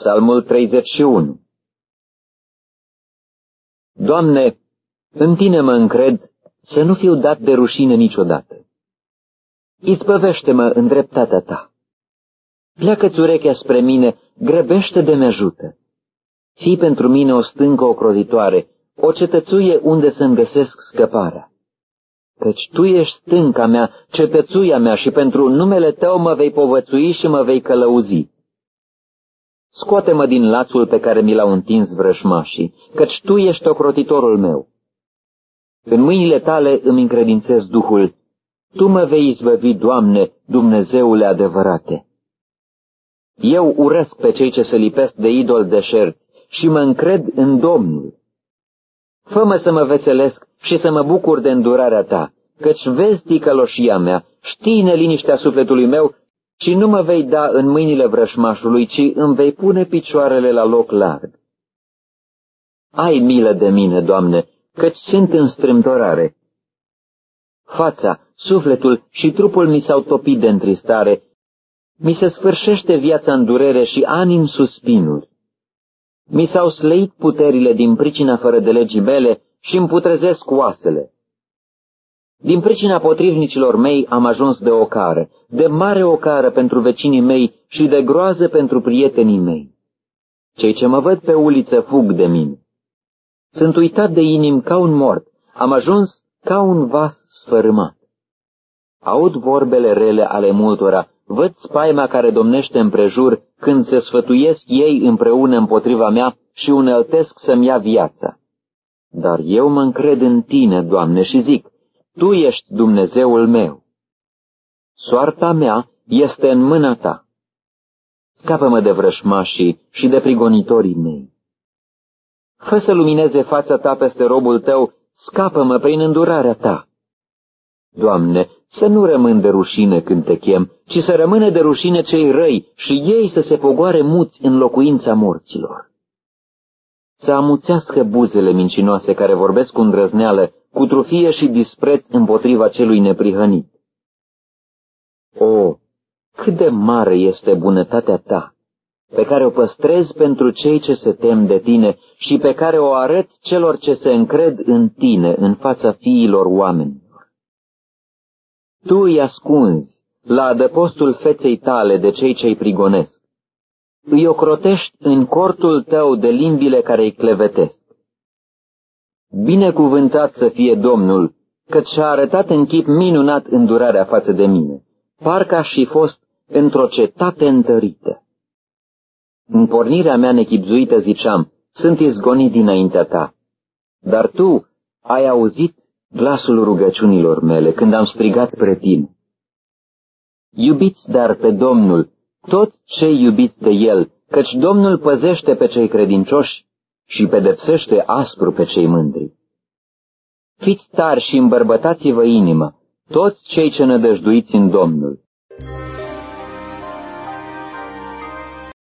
Psalmul 31 Doamne, în Tine mă încred să nu fiu dat de rușine niciodată. Izbăvește-mă în dreptatea Ta. Pleacă-ți urechea spre mine, grăbește de-mi ajută. Fii pentru mine o stâncă ocrotitoare, o cetățuie unde să-mi găsesc scăparea. Căci Tu ești stânca mea, cetățuia mea și pentru numele Tău mă vei povățui și mă vei călăuzi. Scoate-mă din lațul pe care mi l-au întins vrășmașii, căci Tu ești ocrotitorul meu. În mâinile Tale îmi încredințez Duhul, Tu mă vei izbăvi, Doamne, Dumnezeule adevărate. Eu urăsc pe cei ce se lipesc de idol deșert și mă încred în Domnul. Fă-mă să mă veselesc și să mă bucur de îndurarea ta, căci vezi ticăloșia mea, știi neliniștea sufletului meu și nu mă vei da în mâinile vrășmașului, ci îmi vei pune picioarele la loc larg. Ai milă de mine, Doamne, căci sunt în strâmtorare. Fața, sufletul și trupul mi s-au topit de întristare, mi se sfârșește viața în durere și ani în suspinuri. Mi s-au sleit puterile din pricina fără de legii mele și îmi putrezesc oasele. Din pricina potrivnicilor mei am ajuns de ocară, de mare ocară pentru vecinii mei și de groază pentru prietenii mei. Cei ce mă văd pe uliță fug de mine. Sunt uitat de inim ca un mort, am ajuns ca un vas sfărâmat. Aud vorbele rele ale multora, văd spaima care domnește împrejur când se sfătuiesc ei împreună împotriva mea și uneltesc să-mi ia viața. Dar eu mă încred în tine, Doamne, și zic, Tu ești Dumnezeul meu. Soarta mea este în mâna ta. Scapă-mă de vrășmașii și de prigonitorii mei. Fă să lumineze fața ta peste robul tău, scapă-mă prin îndurarea ta. Doamne, să nu rămân de rușine când te chem, ci să rămână de rușine cei răi și ei să se pogoare muți în locuința morților. Să amuțească buzele mincinoase care vorbesc cu îndrăzneală, cu trufie și dispreț împotriva celui neprihănit. O, cât de mare este bunătatea ta, pe care o păstrezi pentru cei ce se tem de tine și pe care o arăți celor ce se încred în tine în fața fiilor oamenilor. Tu îi ascunzi la adăpostul feței tale de cei ce-i prigonesc. Îi ocrotești în cortul tău de limbile care îi clevetesc. Binecuvântat să fie Domnul, căci și-a arătat în chip minunat îndurarea față de mine, parcă aș fi fost într-o cetate întărită. În pornirea mea nechipzuită ziceam, sunt izgonit dinaintea ta, dar tu ai auzit glasul rugăciunilor mele când am strigat spre tine. Iubiți dar pe Domnul, toți cei iubiți de El, căci Domnul păzește pe cei credincioși și pedepsește aspru pe cei mândri. Fiți tari și îmbărbătați-vă inima, toți cei ce nădăjduiți în Domnul.